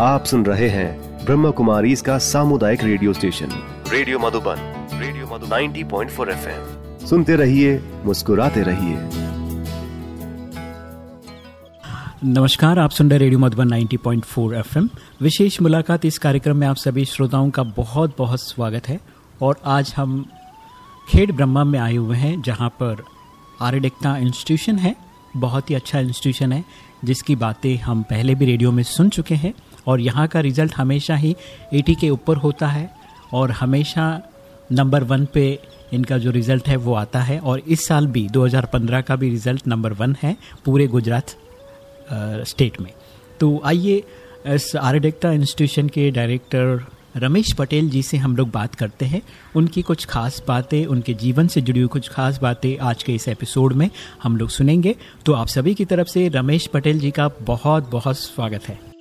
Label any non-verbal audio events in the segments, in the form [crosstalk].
आप सुन रहे हैं ब्रह्म कुमारी इसका सामुदायिक radio station. Radio Madhuban radio Madhuban. 90.4 FM. सुनते रहिए मुस्कुराते रहिए। नमस्कार आप सुन रहे रेडियो मधुबन 90.4 एफएम। विशेष मुलाकात इस कार्यक्रम में आप सभी श्रोताओं का बहुत बहुत स्वागत है। और आज हम खेड़ ब्रह्मा में आए हुए हैं जहाँ पर आर्यडिक्टा इंस्टीट्यूशन है। बहुत ही अच्छा इंस्टीट्यूशन है जिसकी बातें हम पहले भी रेडियो में सुन चुके हैं। और यहाँ का रिज़ल्ट हमेशा ही 80 के ऊपर होता है और हमेशा नंबर वन पे इनका जो रिज़ल्ट है वो आता है और इस साल भी 2015 का भी रिज़ल्ट नंबर वन है पूरे गुजरात स्टेट में। तो आइए इस आर्यडेक्टा इंस्टीट्यूशन के डायरेक्टर रमेश पटेल जी से हम लोग बात करते हैं। उनकी कुछ खास बातें, उनके जीवन से जुड़ी हुई कुछ खास बातें आज के इस एपिसोड में हम लोग सुनेंगे। तो आप सभी की तरफ़ से रमेश पटेल जी का बहुत बहुत स्वागत है।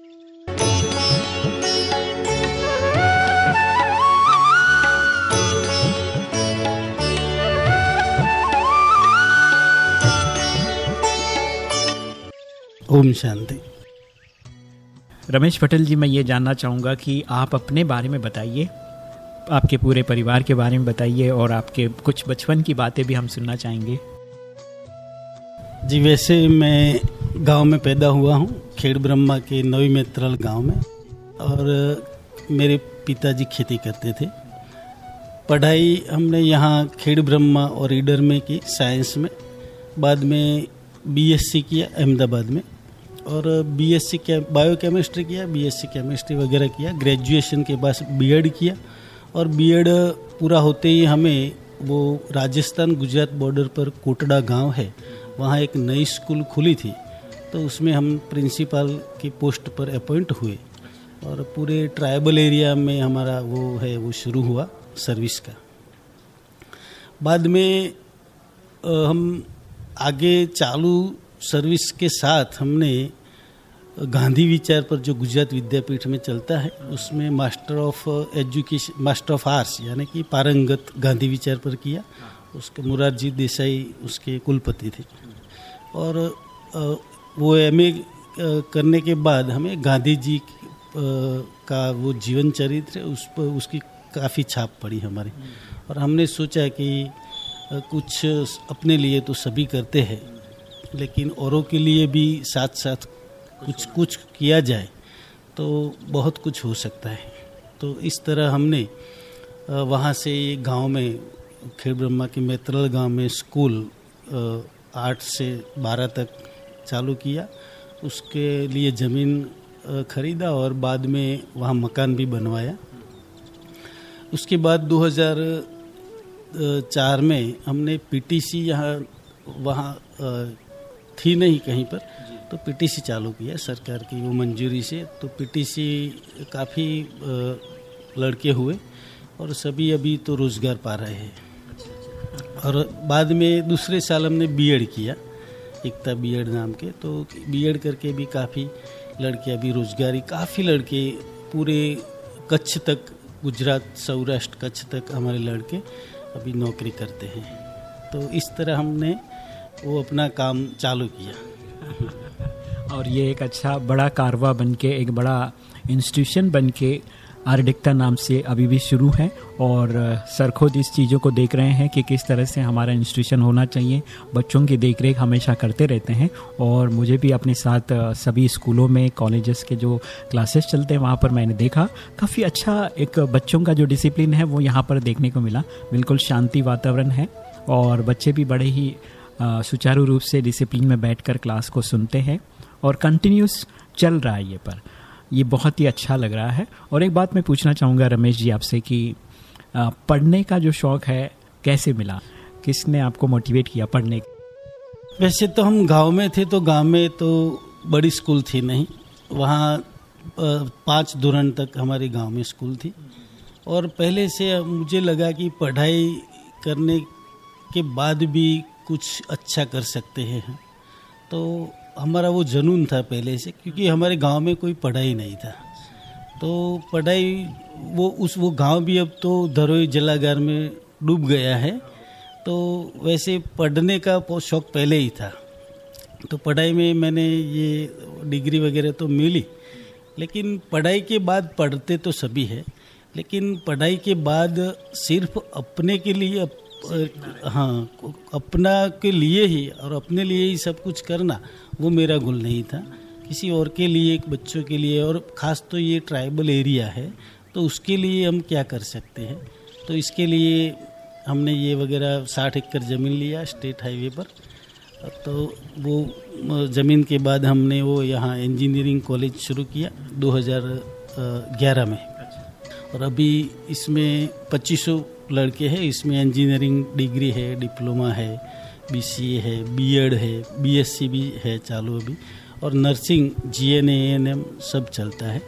ओम शांति। रमेश पटेल जी मैं ये जानना चाहूँगा कि आप अपने बारे में बताइए। आपके पूरे परिवार के बारे में बताइए और आपके कुछ बचपन की बातें भी हम सुनना चाहेंगे। जी वैसे मैं गाँव में पैदा हुआ हूँ खेड़ ब्रह्मा के नवी मेत्रल गाँव में। और मेरे पिताजी खेती करते थे। पढ़ाई हमने यहाँ खेड़ ब्रह्मा और ईडर में की साइंस में। बाद में बीएससी किया अहमदाबाद में। और बीएससी के बायो किया बीएससी केमिस्ट्री वगैरह किया ग्रेजुएशन के बाद बीएड किया। और बीएड पूरा होते ही हमें वो राजस्थान गुजरात बॉर्डर पर कोटड़ा गाँव है, वहाँ एक नई स्कूल खुली थी। तो उसमें हम प्रिंसिपल की पोस्ट पर अपॉइंट हुए। और पूरे ट्राइबल एरिया में हमारा वो है, वो शुरू हुआ सर्विस का। बाद में हम आगे चालू सर्विस के साथ हमने गांधी विचार पर जो गुजरात विद्यापीठ में चलता है, उसमें master of education master of arts यानी कि पारंगत गांधी विचार पर किया। उसके मुरारजी देसाई उसके कुलपति थे। और वो एमए करने के बाद हमें गांधी जी का वो जीवन चरित्र, उस पर, उसकी काफ़ी छाप पड़ी हमारी। और हमने सोचा कि कुछ अपने लिए तो सभी करते हैं। लेकिन औरों के लिए भी साथ साथ कुछ कुछ किया जाए तो बहुत कुछ हो सकता है। तो इस तरह हमने वहाँ से गाँव में, खेड़ ब्रह्मा के मैत्रल गाँव में स्कूल आठ से बारह तक चालू किया। उसके लिए ज़मीन खरीदा और बाद में वहाँ मकान भी बनवाया। उसके बाद 2004 में हमने पीटीसी यहाँ, वहाँ थी नहीं कहीं पर तो पीटीसी चालू किया सरकार की, वो मंजूरी से तो पीटीसी काफ़ी लड़के हुए और सभी अभी तो रोज़गार पा रहे हैं। और बाद में दूसरे साल हमने बीएड किया, एकता बीएड नाम के तो बीएड करके भी काफ़ी लड़के अभी रोजगारी, काफ़ी लड़के पूरे कच्छ तक, गुजरात, सौराष्ट्र कच्छ तक हमारे लड़के अभी नौकरी करते हैं। तो इस तरह हमने वो अपना काम चालू किया। और ये एक अच्छा बड़ा कारवा बन के एक बड़ा इंस्टीट्यूशन बन के आर्डिक्टा नाम से अभी भी शुरू है और सर खुद इस चीज़ों को देख रहे हैं कि किस तरह से हमारा इंस्टीट्यूशन होना चाहिए। बच्चों की देख रेख हमेशा करते रहते हैं और मुझे भी अपने साथ सभी स्कूलों में कॉलेजेस के जो क्लासेस चलते हैं, वहाँ पर मैंने देखा। काफ़ी अच्छा एक बच्चों का जो डिसिप्लिन है, वो यहाँ पर देखने को मिला। बिल्कुल शांति वातावरण है और बच्चे भी बड़े ही सुचारू रूप से डिसिप्लिन में बैठकर क्लास को सुनते हैं और कंटिन्यूस चल रहा है ये पर। ये बहुत ही अच्छा लग रहा है। और एक बात मैं पूछना चाहूँगा रमेश जी आपसे कि पढ़ने का जो शौक़ है, कैसे मिला? किसने आपको मोटिवेट किया पढ़ने वैसे तो हम गाँव में थे तो गाँव में तो बड़ी स्कूल थी नहीं। वहाँ पाँच दुरन तक हमारे गाँव में स्कूल थी। और पहले से मुझे लगा कि पढ़ाई करने के बाद भी कुछ अच्छा कर सकते हैं। तो हमारा वो जुनून था पहले से, क्योंकि हमारे गाँव में कोई पढ़ाई नहीं था। तो पढ़ाई वो उस वो गाँव भी अब तो धरोई जलागार में डूब गया है। तो वैसे पढ़ने का शौक पहले ही था। तो पढ़ाई में मैंने ये डिग्री वगैरह तो मिली, लेकिन पढ़ाई के बाद पढ़ते तो सभी है, लेकिन पढ़ाई के बाद सिर्फ़ अपने के लिए हाँ अपना के लिए ही और अपने लिए ही सब कुछ करना, वो मेरा गोल नहीं था। किसी और के लिए, एक बच्चों के लिए और ख़ास तो ये ट्राइबल एरिया है तो उसके लिए हम क्या कर सकते हैं? तो इसके लिए हमने ये वगैरह साठ एकड़ ज़मीन लिया स्टेट हाईवे पर। तो वो ज़मीन के बाद हमने वो यहाँ इंजीनियरिंग कॉलेज शुरू किया 2011 में। और अभी इसमें पच्चीसों लड़के हैं, इसमें इंजीनियरिंग डिग्री है डिप्लोमा है बी है बीएड है बीएससी भी है चालू अभी, और नर्सिंग जी जीएनएएनएम सब चलता है।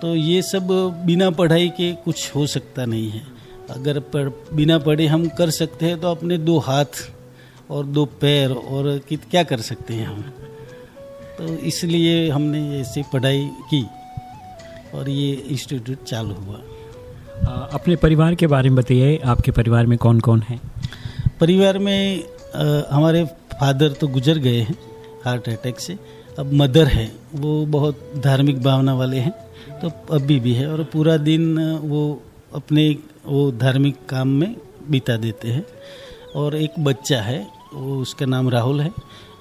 तो ये सब बिना पढ़ाई के कुछ हो सकता नहीं है। अगर पढ़ बिना पढ़े हम कर सकते हैं तो अपने दो हाथ और दो पैर और कित क्या कर सकते हैं हम? तो इसलिए हमने ऐसी पढ़ाई की और ये इंस्टीट्यूट चालू हुआ। अपने परिवार के बारे में बताइए आपके परिवार में कौन कौन है? परिवार में आ, हमारे फादर तो गुजर गए हैं हार्ट अटैक से। अब मदर है वो बहुत धार्मिक भावना वाले हैं तो अभी भी है और पूरा दिन वो अपने वो धार्मिक काम में बिता देते हैं। और एक बच्चा है वो उसका नाम राहुल है।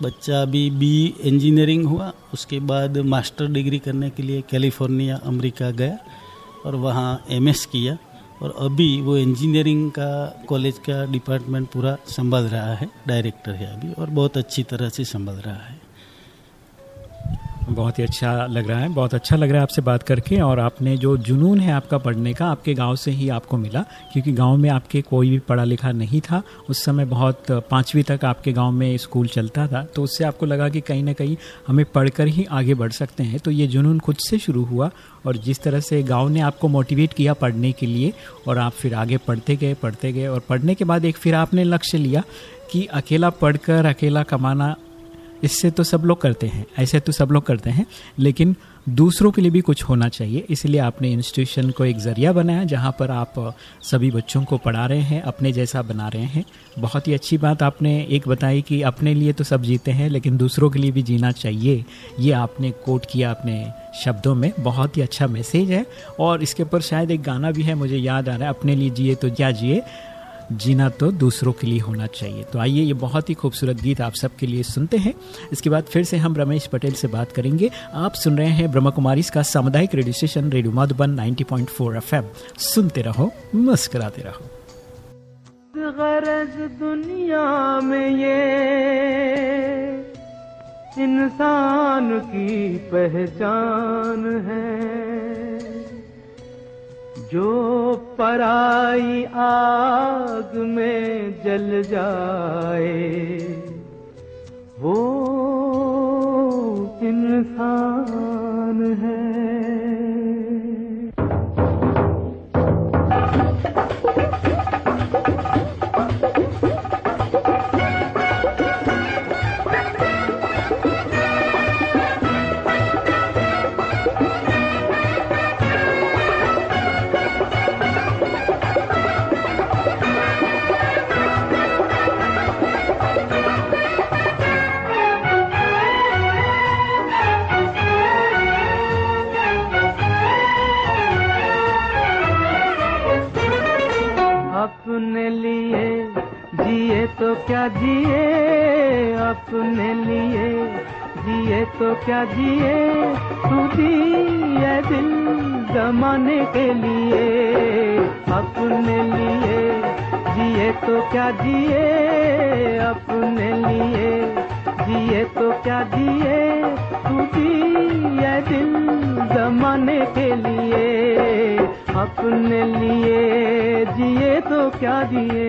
बच्चा अभी बी इंजीनियरिंग हुआ उसके बाद मास्टर डिग्री करने के लिए कैलिफ़ोर्निया अमेरिका गया। और वहाँ एमएस किया और अभी वो इंजीनियरिंग का कॉलेज का डिपार्टमेंट पूरा संभाल रहा है डायरेक्टर है अभी और बहुत अच्छी तरह से संभाल रहा है। बहुत ही अच्छा लग रहा है, बहुत अच्छा लग रहा है आपसे बात करके और आपने जो जुनून है आपका पढ़ने का आपके गाँव से ही आपको मिला, क्योंकि गाँव में आपके कोई भी पढ़ा लिखा नहीं था, उस समय बहुत पाँचवीं तक आपके गाँव में स्कूल चलता था तो उससे आपको लगा कि कहीं ना कहीं हमें पढ़कर ही आगे बढ़ सकते हैं। तो ये जुनून खुद से शुरू हुआ और जिस तरह से गाँव ने आपको मोटिवेट किया पढ़ने के लिए और आप फिर आगे पढ़ते गए पढ़ते गए और पढ़ने के बाद एक फिर आपने लक्ष्य लिया कि अकेला पढ़कर अकेला कमाना इससे तो सब लोग करते हैं, ऐसे तो सब लोग करते हैं, लेकिन दूसरों के लिए भी कुछ होना चाहिए। इसलिए आपने इंस्टीट्यूशन को एक ज़रिया बनाया जहाँ पर आप सभी बच्चों को पढ़ा रहे हैं, अपने जैसा बना रहे हैं। बहुत ही अच्छी बात आपने एक बताई कि अपने लिए तो सब जीते हैं, लेकिन दूसरों के लिए भी जीना चाहिए। ये आपने कोट किया अपने शब्दों में। बहुत ही अच्छा मैसेज है। और इसके ऊपर शायद एक गाना भी है, मुझे याद आ रहा है, अपने लिए जिए तो क्या जिए? जीना तो दूसरों के लिए होना चाहिए। तो आइए, ये बहुत ही खूबसूरत गीत आप सबके लिए सुनते हैं। इसके बाद फिर से हम रमेश पटेल से बात करेंगे। आप सुन रहे हैं ब्रह्म कुमारी का सामुदायिक radio station, radio Madhuban 90.4 FM. सुनते रहो, मुस्कराते रहो। गरज दुनिया में ये इंसान की पहचान है। जो पराई आग में जल जाए। तो क्या दिए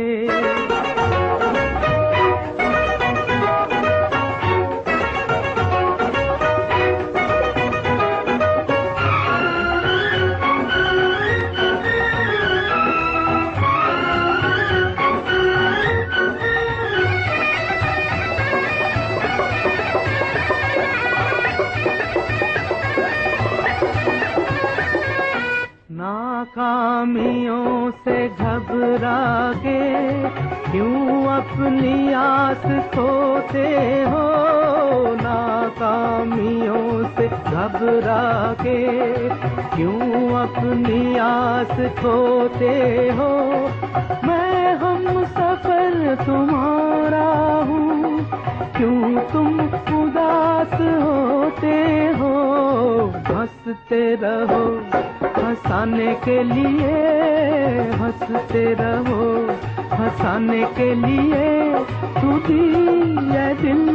नाकामियों से घबरा के क्यों अपनी आस खोते हो नाकामियों से घबरा के क्यों अपनी आस खोते हो? मैं हम सफ़र तुम्हारा हूँ। क्यों तुम उदास होते हो? हँसते रहो। हंसाने के लिए हँसते रहो, हंसाने के लिए तू ये दिल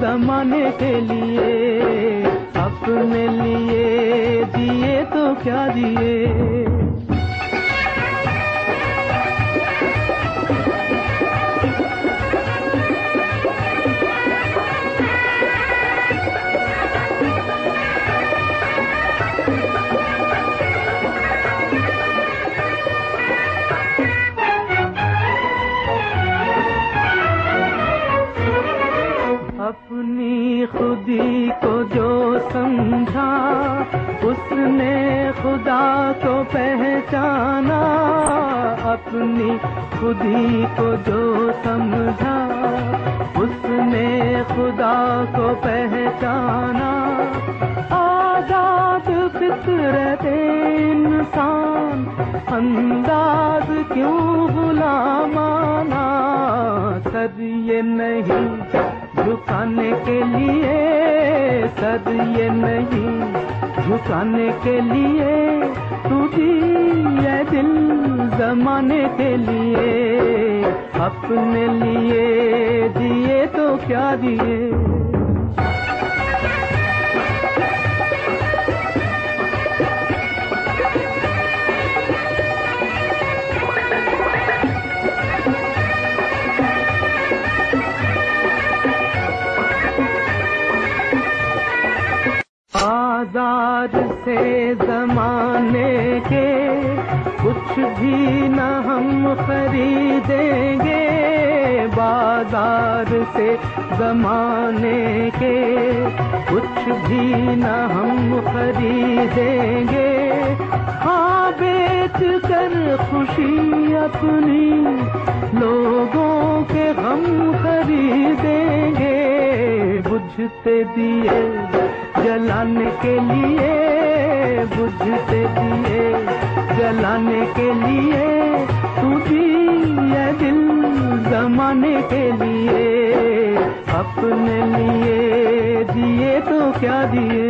जमाने के लिए। अपने लिए दिए तो क्या दिए? अपनी खुदी को जो समझा, उसने खुदा को पहचाना। आज़ाद फितरत इंसान, अंदाज क्यों बुला माना? सद ये नहीं झुकाने के लिए, सद ये नहीं झुकाने के लिए तू दिल जमाने के लिए अपने लिए दिए तो क्या दिए? आजार से जमाने के कुछ भी न हम खरीदेंगे बाज़ार से जमाने के। कुछ भी न हम खरीदेंगे। हाँ बेच कर खुशी अपनी लोगों के हम खरीदेंगे। बुझते दिए जलाने के लिए, बुझते दिए जलाने के लिए तू ये दिल जमाने के लिए। अपने लिए दिए तो क्या दिए?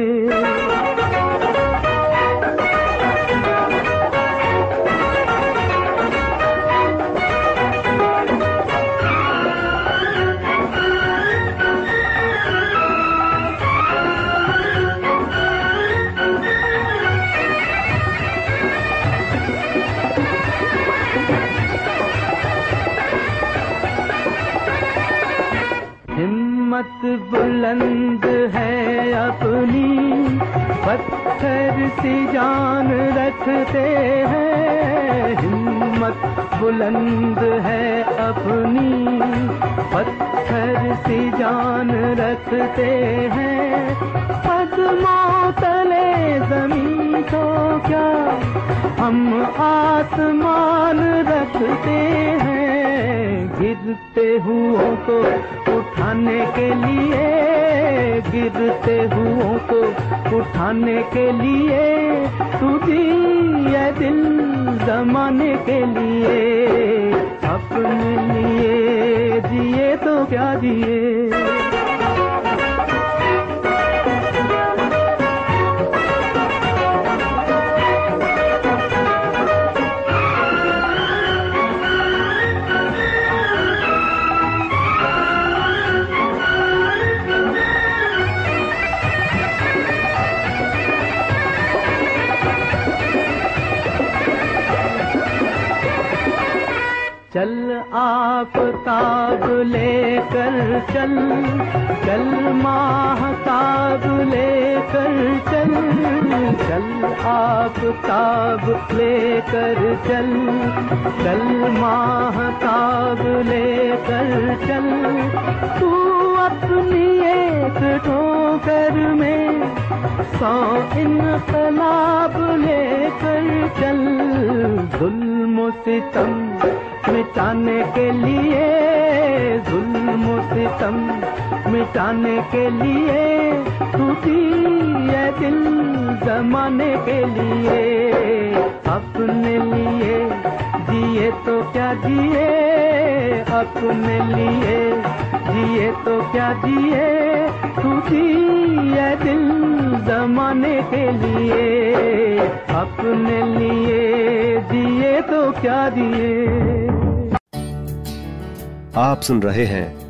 बुलंद है अपनी, पत्थर सी जान रखते हैं। हिम्मत बुलंद है अपनी, पत्थर सी जान रखते हैं। कदमों तले ज़मीन को क्या, हम आसमान रखते हैं। गिरते हुओं को उठाने के लिए गिरते हुओं को उठाने के लिए। तू दिए दिल जमाने के लिए। अपने लिए दिए तो क्या दिए आफताब लेकर चल चल माहताब लेकर चल। तू अपनी एक ठोकर में सौ इनकलाब लेकर चल। जुल्म सितम मिटाने के लिए, जुल्म सितम मिटाने के लिए, टूटी है दिल जमाने के लिए। अपने लिए जिए तो क्या जिए, अपने लिए जिए तो क्या जिए, टूटी है दिल जमाने के लिए। अपने लिए जिए तो क्या जिए। आप सुन रहे हैं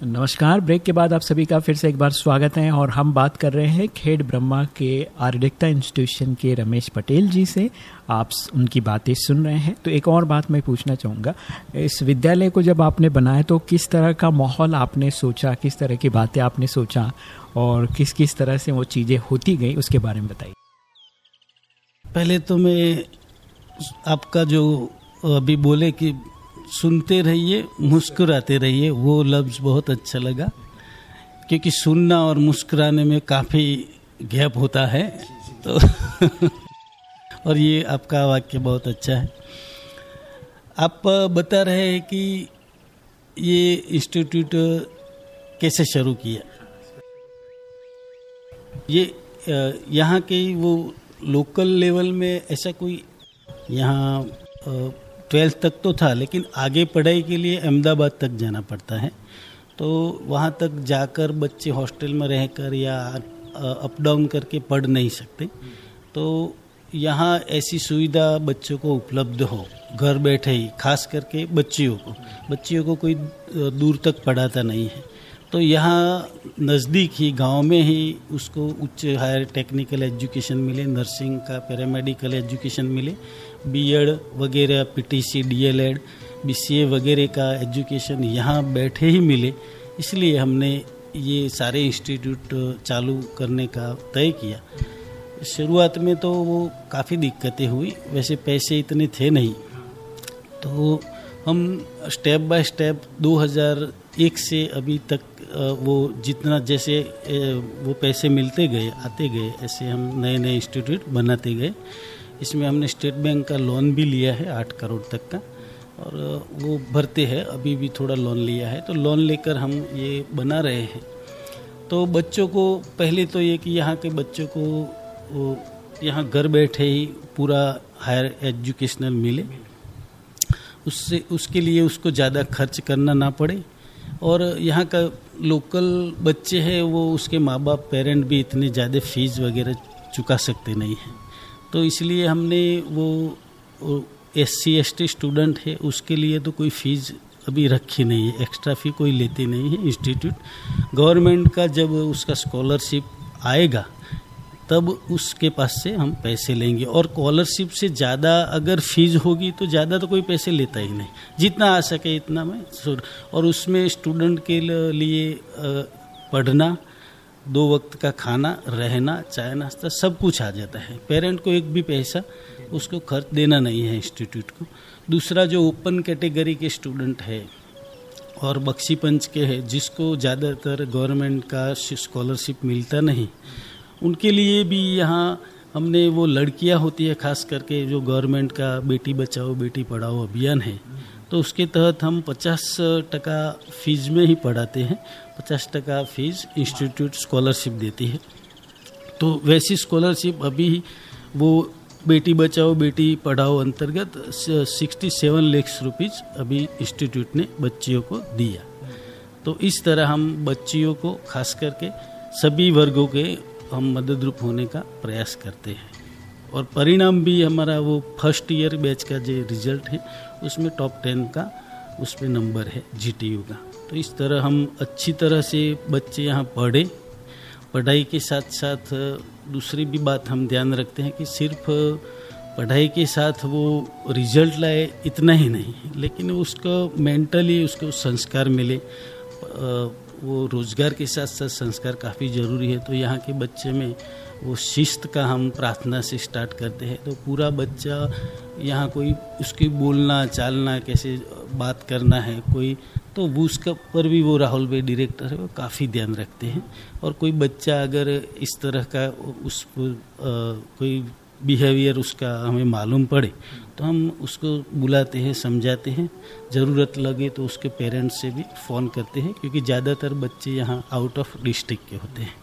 नमस्कार। ब्रेक के बाद आप सभी का फिर से एक बार स्वागत है और हम बात कर रहे हैं खेड ब्रह्मा के आर्यडिकता इंस्टीट्यूशन के रमेश पटेल जी से। आप उनकी बातें सुन रहे हैं। तो एक और बात मैं पूछना चाहूँगा। इस विद्यालय को जब आपने बनाया तो किस तरह का माहौल आपने सोचा? किस तरह की बातें आपने सोचा? और किस किस तरह से वो चीज़ें होती गई? उसके बारे में बताइए। पहले तो मैं आपका जो अभी बोले कि सुनते रहिए, मुस्कुराते रहिए। वो लफ्ज़ बहुत अच्छा लगा, क्योंकि सुनना और मुस्कुराने में काफ़ी गैप होता है। तो [laughs] और ये आपका वाक्य बहुत अच्छा है। आप बता रहे हैं कि ये इंस्टीट्यूट कैसे शुरू किया? ये यहाँ के वो लोकल लेवल में ऐसा कोई, यहाँ ट्वेल्थ तक तो था, लेकिन आगे पढ़ाई के लिए अहमदाबाद तक जाना पड़ता है। तो वहाँ तक जाकर बच्चे हॉस्टल में रहकर या अप डाउन करके पढ़ नहीं सकते। तो यहाँ ऐसी सुविधा बच्चों को उपलब्ध हो, घर बैठे ही, खास करके बच्चियों को। बच्चियों को कोई दूर तक पढ़ाता नहीं है। तो यहाँ नज़दीक ही, गाँव में ही उसको उच्च हायर टेक्निकल एजुकेशन मिले, नर्सिंग का, पैरामेडिकल एजुकेशन मिले। बीएड वगैरह पीटीसी डीएलएड बीसीए वगैरह का एजुकेशन यहाँ बैठे ही मिले। इसलिए हमने ये सारे इंस्टीट्यूट चालू करने का तय किया। शुरुआत में तो वो काफ़ी दिक्कतें हुई, वैसे पैसे इतने थे नहीं। तो हम स्टेप बाय स्टेप 2001 से अभी तक वो जितना जैसे वो पैसे मिलते गए, आते गए, ऐसे हम नए नए इंस्टीट्यूट बनाते गए। इसमें हमने स्टेट बैंक का लोन भी लिया है, आठ करोड़ तक का, और वो भरते हैं, अभी भी थोड़ा लोन लिया है। तो लोन लेकर हम ये बना रहे हैं। तो बच्चों को, पहले तो ये कि यहाँ के बच्चों को यहाँ घर बैठे ही पूरा हायर एजुकेशनल मिले। उससे, उसके लिए उसको ज़्यादा खर्च करना ना पड़े। और यहाँ का लोकल बच्चे हैं, वो उसके माँ बाप पेरेंट भी इतने ज़्यादा फ़ीस वगैरह चुका सकते नहीं हैं। तो इसलिए हमने वो S C S T student है, उसके लिए तो कोई फ़ीस अभी रखी नहीं है एक्स्ट्रा फ़ी कोई लेती नहीं है इंस्टीट्यूट गवर्नमेंट का जब उसका स्कॉलरशिप आएगा, तब उसके पास से हम पैसे लेंगे। और स्कॉलरशिप से ज़्यादा अगर फ़ीस होगी तो ज़्यादा तो कोई पैसे लेता ही नहीं। जितना आ सके इतना मैं और उसमें स्टूडेंट के लिए पढ़ना दो वक्त का खाना, रहना, चाय नाश्ता सब कुछ आ जाता है। पेरेंट को एक भी पैसा उसको खर्च देना नहीं है इंस्टीट्यूट को। दूसरा जो ओपन कैटेगरी के स्टूडेंट है और बख्शी पंच के है, जिसको ज़्यादातर गवर्नमेंट का स्कॉलरशिप मिलता नहीं, उनके लिए भी यहाँ हमने वो लड़कियाँ होती है, खास करके जो गवर्नमेंट का बेटी बचाओ, बेटी पढ़ाओ अभियान है। तो उसके तहत हम 50 टका फ़ीस में ही पढ़ाते हैं। 50 टका फ़ीस इंस्टीट्यूट स्कॉलरशिप देती है। तो वैसी स्कॉलरशिप अभी वो बेटी बचाओ, बेटी पढ़ाओ अंतर्गत 67 लैक्स रुपीज़ अभी इंस्टीट्यूट ने बच्चियों को दिया। तो इस तरह हम बच्चियों को खास करके सभी वर्गों के हम मदद रूप होने का प्रयास करते हैं। और परिणाम भी हमारा वो फ़र्स्ट ईयर बैच का जो रिज़ल्ट है, उसमें टॉप टेन का उसमें नंबर है जीटीयू का। तो इस तरह हम अच्छी तरह से बच्चे यहाँ पढ़े। पढ़ाई के साथ साथ दूसरी भी बात हम ध्यान रखते हैं कि सिर्फ़ पढ़ाई के साथ वो रिज़ल्ट लाए इतना ही नहीं, लेकिन उसको मेंटली उसको संस्कार मिले। वो रोज़गार के साथ साथ संस्कार काफ़ी ज़रूरी है। तो यहाँ के बच्चे में वो शिस्त का हम प्रार्थना से स्टार्ट करते हैं। तो पूरा बच्चा यहाँ कोई उसकी बोलना चालना कैसे बात करना है, कोई तो उसका पर भी वो राहुल भाई डायरेक्टर है वो काफ़ी ध्यान रखते हैं। और कोई बच्चा अगर इस तरह का उस कोई बिहेवियर उसका हमें मालूम पड़े तो हम उसको बुलाते हैं समझाते हैं। ज़रूरत लगे तो उसके पेरेंट्स से भी फ़ोन करते हैं क्योंकि ज़्यादातर बच्चे यहाँ आउट ऑफ़ डिस्ट्रिक्ट के होते हैं।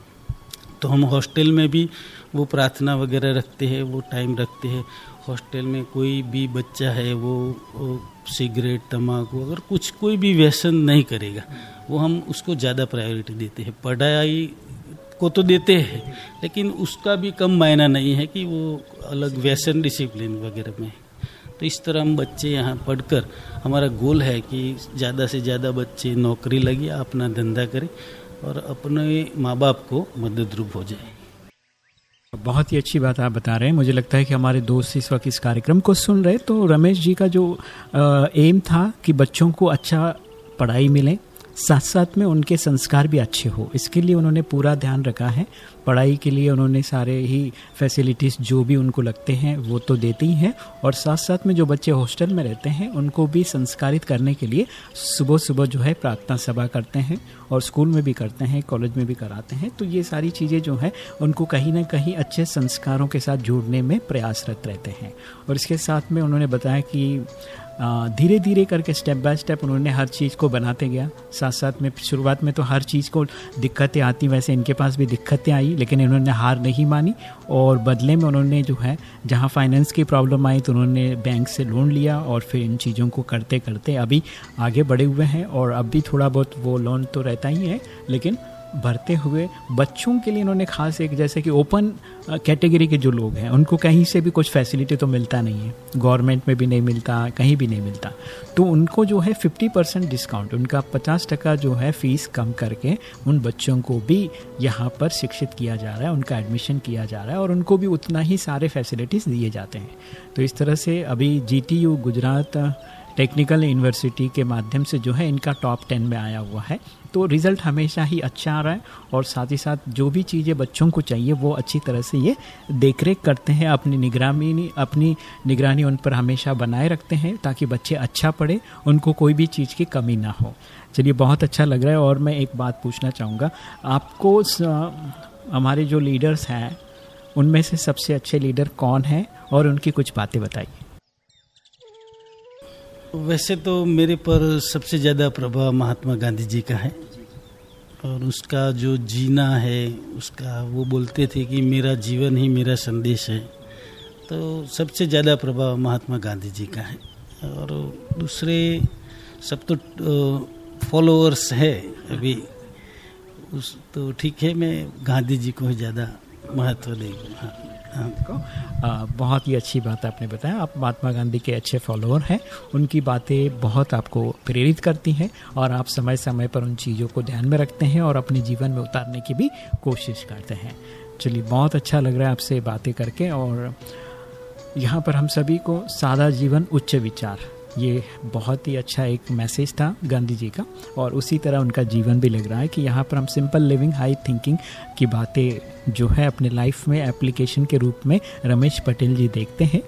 तो हम हॉस्टल में भी वो प्रार्थना वगैरह रखते हैं वो टाइम रखते हैं। हॉस्टल में कोई भी बच्चा है वो, वो सिगरेट तम्बाकू अगर कुछ, कोई भी व्यसन नहीं करेगा, वो हम उसको ज़्यादा प्रायोरिटी देते हैं। पढ़ाई को तो देते हैं, लेकिन उसका भी कम मायना नहीं है कि वो अलग व्यसन डिसिप्लिन वगैरह में तो इस तरह हम बच्चे यहाँ पढ़कर, हमारा गोल है कि ज़्यादा से ज़्यादा बच्चे नौकरी लगे, अपना धंधा करें और अपने माँ बाप को मदद रूप हो जाए। बहुत ही अच्छी बात आप बता रहे हैं। मुझे लगता है कि हमारे दोस्त इस वक्त इस कार्यक्रम को सुन रहे तो रमेश जी का जो एम था कि बच्चों को अच्छा पढ़ाई मिले साथ साथ में उनके संस्कार भी अच्छे हो। इसके लिए उन्होंने पूरा ध्यान रखा है। पढ़ाई के लिए उन्होंने सारे ही फैसिलिटीज़ जो भी उनको लगते हैं, वो तो देती ही। हैं और साथ साथ में जो बच्चे हॉस्टल में रहते हैं, उनको भी संस्कारित करने के लिए सुबह सुबह जो है प्रार्थना सभा करते हैं और स्कूल में भी करते हैं कॉलेज में भी कराते हैं। तो ये सारी चीज़ें जो हैं, उनको कहीं ना कहीं अच्छे संस्कारों के साथ जोड़ने में प्रयासरत रहते हैं। और इसके साथ में उन्होंने बताया कि धीरे धीरे करके स्टेप बाय स्टेप उन्होंने हर चीज़ को बनाते गया। साथ साथ में शुरुआत में तो हर चीज़ को दिक्कतें आती, वैसे इनके पास भी दिक्कतें आई, लेकिन इन्होंने हार नहीं मानी और बदले में उन्होंने जो है, जहाँ फाइनेंस की प्रॉब्लम आई तो उन्होंने बैंक से लोन लिया और फिर इन चीज़ों को करते करते अभी आगे बढ़े हुए हैं और अब भी थोड़ा बहुत वो लोन तो रहता ही है, लेकिन भरते हुए बच्चों के लिए इन्होंने खास एक जैसे कि ओपन कैटेगरी के जो लोग हैं, उनको कहीं से भी कुछ फैसिलिटी तो मिलता नहीं है। गवर्नमेंट में भी नहीं मिलता, कहीं भी नहीं मिलता। तो उनको जो है 50 परसेंट डिस्काउंट उनका 50 टका जो है फ़ीस कम करके उन बच्चों को भी यहाँ पर शिक्षित किया जा रहा है, उनका एडमिशन किया जा रहा है और उनको भी उतना ही सारे फैसिलिटीज़ दिए जाते हैं। तो इस तरह से अभी GTU गुजरात टेक्निकल यूनिवर्सिटी के माध्यम से जो है इनका टॉप टेन में आया हुआ है। तो रिज़ल्ट हमेशा ही अच्छा आ रहा है और साथ ही साथ जो भी चीज़ें बच्चों को चाहिए, वो अच्छी तरह से ये देख रेख करते हैं, अपनी निगरानी अपनी निगरानी उन पर हमेशा बनाए रखते हैं ताकि बच्चे अच्छा पढ़े, उनको कोई भी चीज़ की कमी ना हो। चलिए, बहुत अच्छा लग रहा है और मैं एक बात पूछना चाहूँगा। आपको हमारे जो लीडर्स हैं, उनमें से सबसे अच्छे लीडर कौन हैं और उनकी कुछ बातें बताइए। वैसे तो मेरे पर सबसे ज़्यादा प्रभाव महात्मा गांधी जी का है। और उसका जो जीना है, उसका वो बोलते थे कि मेरा जीवन ही मेरा संदेश है। तो सबसे ज़्यादा प्रभाव महात्मा गांधी जी का है। और दूसरे सब तो फॉलोअर्स है अभी। उस तो ठीक है, मैं गांधी जी को ज़्यादा महत्व देगा को। बहुत ही अच्छी बात आपने बताया। आप महात्मा गांधी के अच्छे फॉलोअर हैं। उनकी बातें बहुत आपको प्रेरित करती हैं और आप समय समय पर उन चीज़ों को ध्यान में रखते हैं और अपने जीवन में उतारने की भी कोशिश करते हैं। चलिए, बहुत अच्छा लग रहा है आपसे बातें करके और यहाँ पर हम सभी को सादा जीवन, उच्च विचार। ये बहुत ही अच्छा एक मैसेज था गांधी जी का और उसी तरह उनका जीवन भी लग रहा है कि यहाँ पर हम सिंपल लिविंग हाई थिंकिंग की बातें जो है अपने लाइफ में एप्लीकेशन के रूप में रमेश पटेल जी देखते हैं।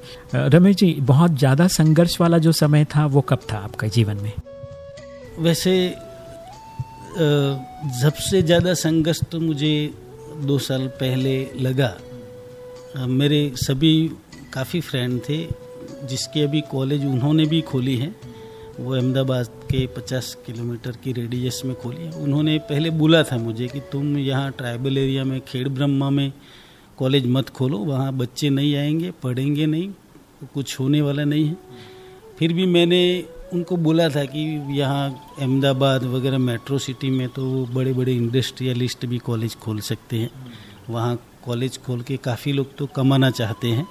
रमेश जी, बहुत ज़्यादा संघर्ष वाला जो समय था, वो कब था आपका जीवन में? वैसे सबसे ज़्यादा संघर्ष तो मुझे दो साल पहले लगा। मेरे सभी काफ़ी फ्रेंड थे। जिसकी अभी कॉलेज उन्होंने भी खोली है, वो अहमदाबाद के 50 किलोमीटर की रेडियस में खोली है। उन्होंने पहले बोला था मुझे कि तुम यहाँ ट्राइबल एरिया में, खेड़ ब्रह्मा में कॉलेज मत खोलो, वहाँ बच्चे नहीं आएँगे, पढ़ेंगे नहीं, कुछ होने वाला नहीं है। फिर भी मैंने उनको बोला था कि यहाँ अहमदाबाद वगैरह मेट्रो सिटी में तो बड़े बड़े इंडस्ट्रियलिस्ट भी कॉलेज खोल सकते हैं। वहाँ कॉलेज खोल के काफ़ी लोग तो कमाना चाहते हैं।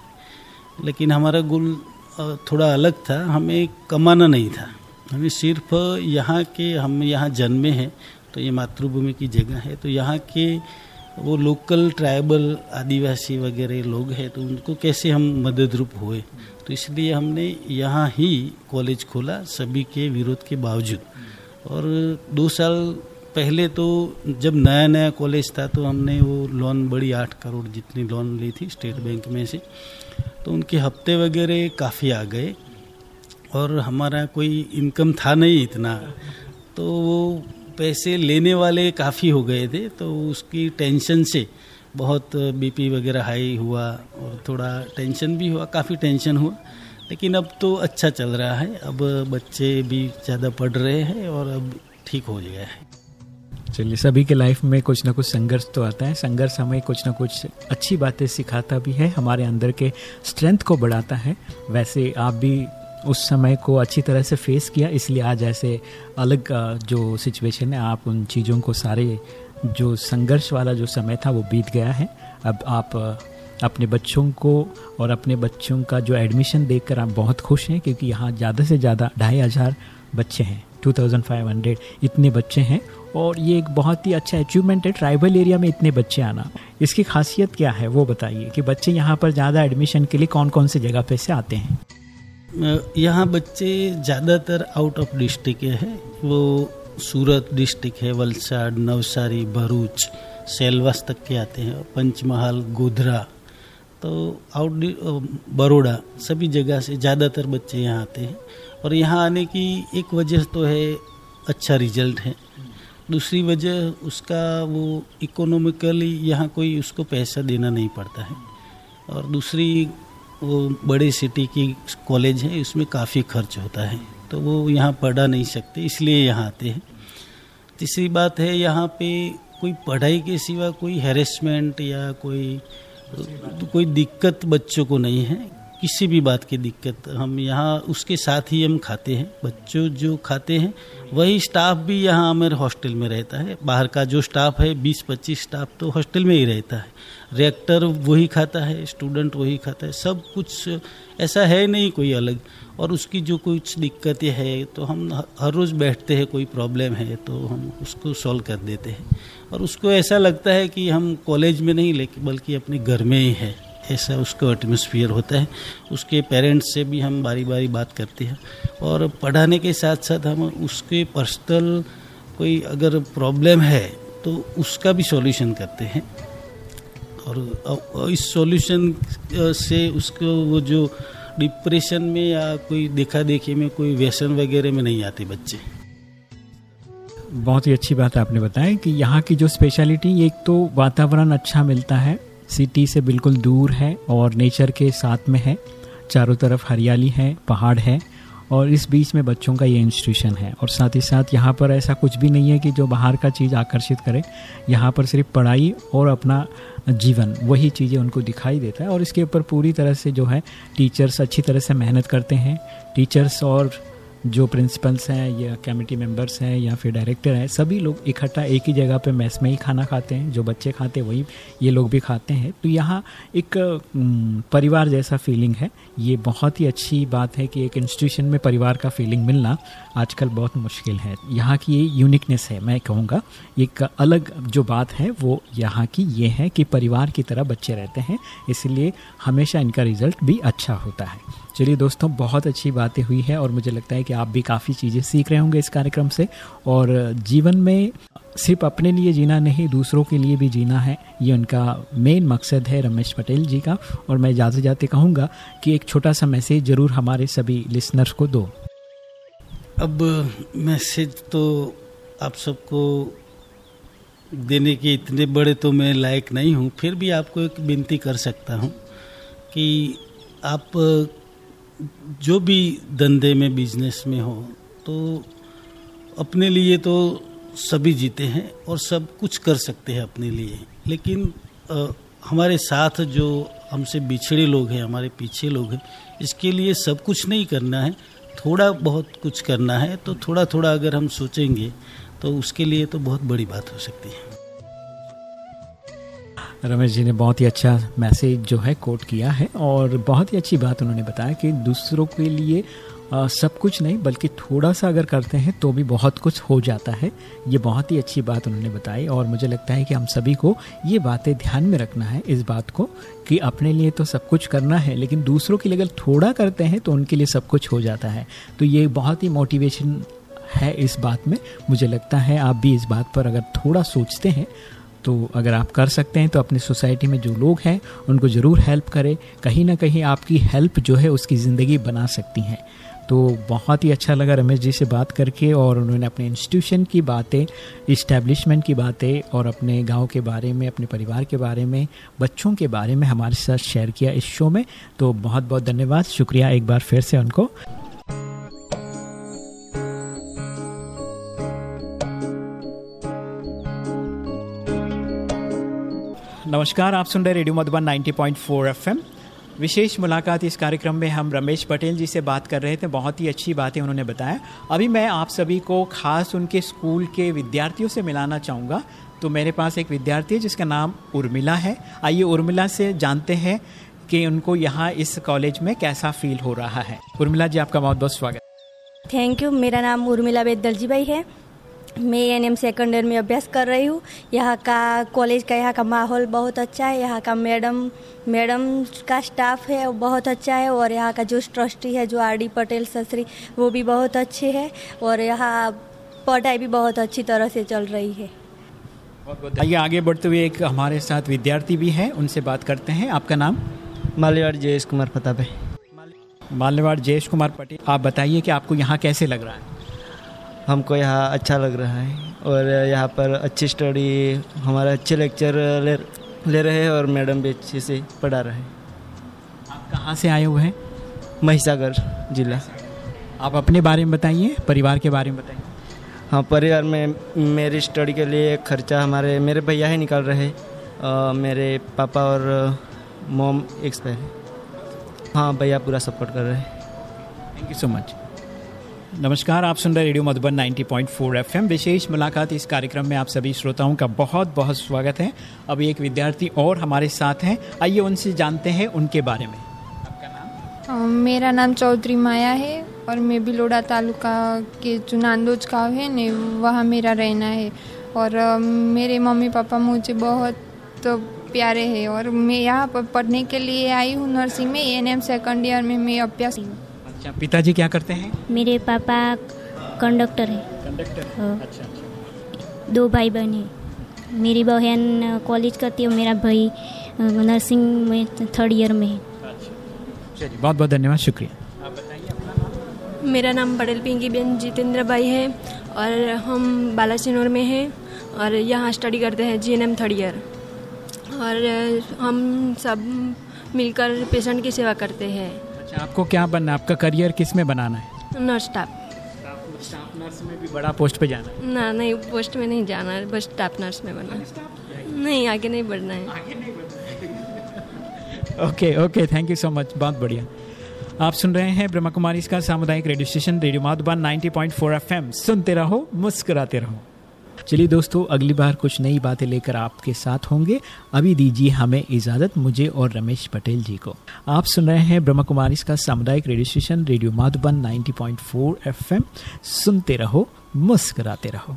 लेकिन हमारा गोल थोड़ा अलग था, हमें कमाना नहीं था। हमें सिर्फ़ यहाँ के, हम यहाँ जन्मे हैं तो ये मातृभूमि की जगह है तो यहाँ के वो लोकल ट्राइबल आदिवासी वगैरह लोग हैं तो उनको कैसे हम मदद रूप हुए? तो इसलिए हमने यहाँ ही कॉलेज खोला सभी के विरोध के बावजूद। और दो साल पहले तो जब नया नया कॉलेज था तो हमने वो लोन बड़ी आठ करोड़ जितनी लोन ली थी स्टेट बैंक में से तो उनके हफ़्ते वगैरह काफ़ी आ गए और हमारा कोई इनकम था नहीं इतना। तो वो पैसे लेने वाले काफ़ी हो गए थे तो उसकी टेंशन से बहुत बीपी वगैरह हाई हुआ और थोड़ा टेंशन भी हुआ, काफ़ी टेंशन हुआ। लेकिन अब तो अच्छा चल रहा है, अब बच्चे भी ज़्यादा पढ़ रहे हैं और अब ठीक हो गया है। चलिए, सभी के लाइफ में कुछ ना कुछ संघर्ष तो आता है। संघर्ष हमें कुछ ना कुछ अच्छी बातें सिखाता भी है, हमारे अंदर के स्ट्रेंथ को बढ़ाता है। वैसे आप भी उस समय को अच्छी तरह से फेस किया, इसलिए आज ऐसे अलग जो सिचुएशन है, आप उन चीज़ों को सारे जो संघर्ष वाला जो समय था, वो बीत गया है। अब आप अपने बच्चों को और अपने बच्चों का जो एडमिशन देखकर आप बहुत खुश हैं, क्योंकि यहाँ ज़्यादा से ज़्यादा ढाई हज़ार बच्चे हैं। 2500 इतने बच्चे हैं। और ये एक बहुत ही अच्छा अचीवमेंट है ट्राइबल एरिया में इतने बच्चे आना। इसकी खासियत क्या है, वो बताइए कि बच्चे यहाँ पर ज़्यादा एडमिशन के लिए कौन कौन से जगह पे से आते हैं? यहाँ बच्चे ज़्यादातर आउट ऑफ़ डिस्ट्रिक्ट है। वो सूरत डिस्ट्रिक्ट है, वलसाड, नवसारी, भरूच, सेलवास तक के आते हैं। पंचमहाल, गोधरा तो आउट बड़ोड़ा सभी जगह से ज़्यादातर बच्चे यहाँ आते हैं। और यहाँ आने की एक वजह तो है अच्छा रिज़ल्ट है। दूसरी वजह उसका वो इकोनॉमिकली यहाँ कोई उसको पैसा देना नहीं पड़ता है। और दूसरी वो बड़े सिटी की कॉलेज है उसमें काफ़ी खर्च होता है। तो वो यहाँ पढ़ा नहीं सकते, इसलिए यहाँ आते हैं। तीसरी बात है, यहाँ पे कोई पढ़ाई के सिवा कोई हैरेसमेंट या कोई तो कोई दिक्कत बच्चों को नहीं है। किसी भी बात की दिक्कत, हम यहाँ उसके साथ ही हम खाते हैं। बच्चों जो खाते हैं, वही स्टाफ भी यहाँ हमारे हॉस्टल में रहता है। बाहर का जो स्टाफ है बीस पच्चीस स्टाफ तो हॉस्टल में ही रहता है। रिएक्टर वही खाता है, स्टूडेंट वही खाता है। सब कुछ ऐसा है नहीं कोई अलग। और उसकी जो कुछ दिक्कतें है तो हम हर रोज़ बैठते हैं, कोई प्रॉब्लम है तो हम उसको सॉल्व कर देते हैं। और उसको ऐसा लगता है कि हम कॉलेज में नहीं लेकिन बल्कि अपने घर में ही है। ऐसा उसका एटमोसफियर होता है। उसके पेरेंट्स से भी हम बारी बारी बात करते हैं। और पढ़ाने के साथ साथ हम उसके पर्सनल कोई अगर प्रॉब्लम है तो उसका भी सॉल्यूशन करते हैं। और इस सॉल्यूशन से उसको वो जो डिप्रेशन में या कोई देखा देखी में कोई व्यसन वगैरह में नहीं आते बच्चे। बहुत ही अच्छी बात आपने बताया कि यहाँ की जो स्पेशलिटी एक तो वातावरण अच्छा मिलता है सिटी से बिल्कुल दूर है और नेचर के साथ में है। चारों तरफ़ हरियाली है, पहाड़ है और इस बीच में बच्चों का ये इंस्टीट्यूशन है। और साथ ही साथ यहाँ पर ऐसा कुछ भी नहीं है कि जो बाहर का चीज़ आकर्षित करे। यहाँ पर सिर्फ़ पढ़ाई और अपना जीवन, वही चीज़ें उनको दिखाई देता है। और इसके ऊपर पूरी तरह से जो है टीचर्स अच्छी तरह से मेहनत करते हैं। टीचर्स और जो प्रिंसिपल्स हैं या कमेटी मेंबर्स हैं या फिर डायरेक्टर हैं, सभी लोग इकट्ठा एक ही जगह पे मैस में ही खाना खाते हैं, जो बच्चे खाते हैं, वही ये लोग भी खाते हैं। तो यहाँ एक परिवार जैसा फीलिंग है। ये बहुत ही अच्छी बात है कि एक इंस्टीट्यूशन में परिवार का फीलिंग मिलना आजकल बहुत मुश्किल है। यहाँ की ये यूनिकनेस है, मैं कहूँगा। एक अलग जो बात है, वो यहाँ की ये है कि परिवार की तरह बच्चे रहते हैं, इसलिए हमेशा इनका रिज़ल्ट भी अच्छा होता है। चलिए दोस्तों, बहुत अच्छी बातें हुई है और मुझे लगता है कि आप भी काफ़ी चीज़ें सीख रहे होंगे इस कार्यक्रम से। और जीवन में सिर्फ़ अपने लिए जीना नहीं, दूसरों के लिए भी जीना है। ये उनका मेन मकसद है रमेश पटेल जी का। और मैं जाते जाते कहूँगा कि एक छोटा सा मैसेज ज़रूर हमारे सभी लिसनर्स को दो। अब मैसेज तो आप सबको देने के इतने बड़े तो मैं लायक नहीं हूँ फिर भी आपको एक विनती कर सकता हूँ कि आप जो भी धंधे में बिज़नेस में हो तो अपने लिए तो सभी जीते हैं और सब कुछ कर सकते हैं अपने लिए। लेकिन आ, हमारे साथ जो हमसे बिछड़े लोग हैं हमारे पीछे लोग हैं इसके लिए सब कुछ नहीं करना है। थोड़ा बहुत कुछ करना है तो थोड़ा थोड़ा अगर हम सोचेंगे तो उसके लिए तो बहुत बड़ी बात हो सकती है। रमेश जी ने बहुत ही अच्छा मैसेज जो है कोट किया है, और बहुत ही अच्छी बात उन्होंने बताया कि दूसरों के लिए आ, सब कुछ नहीं बल्कि थोड़ा सा अगर करते हैं तो भी बहुत कुछ हो जाता है। ये बहुत ही अच्छी बात उन्होंने बताई और मुझे लगता है कि हम सभी को ये बातें ध्यान में रखना है इस बात को कि अपने लिए तो सब कुछ करना है लेकिन दूसरों के लिए अगर थोड़ा करते हैं तो उनके लिए सब कुछ हो जाता है। तो ये बहुत ही मोटिवेशन है इस बात में। मुझे लगता है आप भी इस बात पर अगर थोड़ा सोचते हैं तो अगर आप कर सकते हैं तो अपनी सोसाइटी में जो लोग हैं उनको ज़रूर हेल्प करें। कहीं ना कहीं आपकी हेल्प जो है उसकी ज़िंदगी बना सकती हैं। तो बहुत ही अच्छा लगा रमेश जी से बात करके और उन्होंने अपने इंस्टीट्यूशन की बातें इस्टेब्लिशमेंट की बातें और अपने गाँव के बारे में, अपने परिवार के बारे में, बच्चों के बारे में हमारे साथ शेयर किया इस शो में। तो बहुत बहुत धन्यवाद। शुक्रिया एक बार फिर से उनको। नमस्कार, आप सुन रहे रेडियो मधुबन 90.4 एफएम। विशेष मुलाकात इस कार्यक्रम में हम रमेश पटेल जी से बात कर रहे थे। बहुत ही अच्छी बातें उन्होंने बताया। अभी मैं आप सभी को खास उनके स्कूल के विद्यार्थियों से मिलाना चाहूँगा। तो मेरे पास एक विद्यार्थी है जिसका नाम उर्मिला है। आइए उर्मिला से जानते हैं कि उनको यहाँ इस कॉलेज में कैसा फील हो रहा है। उर्मिला जी, आपका बहुत बहुत स्वागत। थैंक यू मेरा नाम उर्मिला वेदलजी भाई है। मैं एन एम सेकेंड ईयर में अभ्यास कर रही हूँ। यहाँ का कॉलेज का यहाँ का माहौल बहुत अच्छा है। यहाँ का मैडम मैडम का स्टाफ है वो बहुत अच्छा है और यहाँ का जो ट्रस्टी है जो आर डी पटेल ससरी वो भी बहुत अच्छे है और यहाँ पढ़ाई भी बहुत अच्छी तरह से चल रही है। आइए आगे बढ़ते हुए एक हमारे साथ विद्यार्थी भी हैं उनसे बात करते हैं। आपका नाम? मालेवाड़ जयेश कुमार प्रताप है। माल्यवाड़ जयेश कुमार पटेल आप बताइए कि आपको यहाँ कैसे लग रहा है? हमको यहाँ अच्छा लग रहा है और यहाँ पर अच्छी स्टडी हमारे अच्छे लेक्चर ले ले रहे हैं और मैडम भी अच्छे से पढ़ा रहे हैं। आप कहाँ से आए हुए हैं? महिसागर जिला। आप अपने बारे में बताइए परिवार के बारे में बताइए। हाँ परिवार में मेरी स्टडी के लिए खर्चा हमारे मेरे भैया ही निकाल रहे हैं। अ, मेरे पापा और मोम एक्सपायर हाँ। भैया पूरा सपोर्ट कर रहे हैं। थैंक यू सो मच नमस्कार आप सुन रहे रेडियो मधुबन 90.4 एफएम। विशेष मुलाकात इस कार्यक्रम में आप सभी श्रोताओं का बहुत बहुत स्वागत है। अभी एक विद्यार्थी और हमारे साथ हैं। आइए उनसे जानते हैं उनके बारे में। अ, मेरा नाम चौधरी माया है और मैं बिलोड़ा तालुका के जो नांदोज गाँव है। ने वहाँ मेरा रहना है। और अ, मेरे मम्मी पापा मुझे बहुत तो प्यारे हैं और मैं यहाँ पर पढ़ने के लिए आई हूँ नर्सिंग में। एन एम सेकेंड ईयर में मैं अभ्यास अच्छा पिताजी क्या करते हैं? मेरे पापा कंडक्टर है। कंडक्टर? हाँ। अच्छा अच्छा। दो भाई बहन है। मेरी बहन कॉलेज करती है और मेरा भाई नर्सिंग में थर्ड ईयर में है। चलिए बहुत बहुत धन्यवाद शुक्रिया। मेरा नाम पटेल पिंकी बेन जितेंद्र भाई है और हम बालासिनोर में हैं और यहाँ स्टडी करते हैं G N M third year और हम सब मिलकर पेशेंट की सेवा करते हैं। अच्छा आपको क्या बनना है? आपका करियर किसमें बनाना है? Nurse staff. स्टाफ नर्स में भी बड़ा पोस्ट पे जाना है। ना नहीं पोस्ट में नहीं जाना है बस स्टाफ नर्स में बनना है। नहीं आगे नहीं बढ़ना है। Okay okay thank you so much बहुत बढ़िया। आप सुन रहे हैं ब्रह्मा कुमारी इसका सामुदायिक radio station radio Madhuban 90.4 FM. सुनते रहो मुस्कुराते रहो। चलिए दोस्तों, अगली बार कुछ नई बातें लेकर आपके साथ होंगे। अभी दीजिए हमें इजाज़त, मुझे और रमेश पटेल जी को। आप सुन रहे हैं ब्रह्म कुमारी का सामुदायिक radio station, radio Madhuban 90.4 FM. सुनते रहो, मुस्कराते रहो।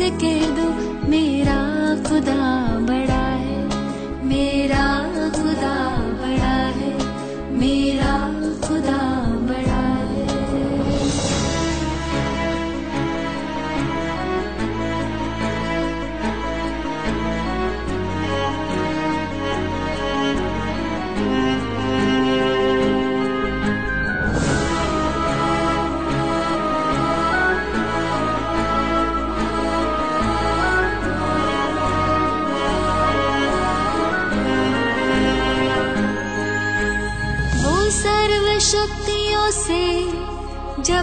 सके दो मेरा खुदा।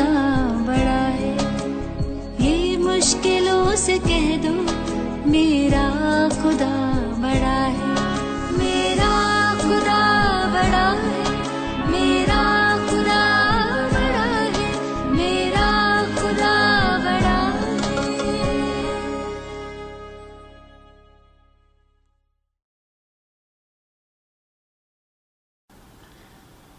वादा बड़ा है। ये मुश्किलों से कह दो मेरा खुदा।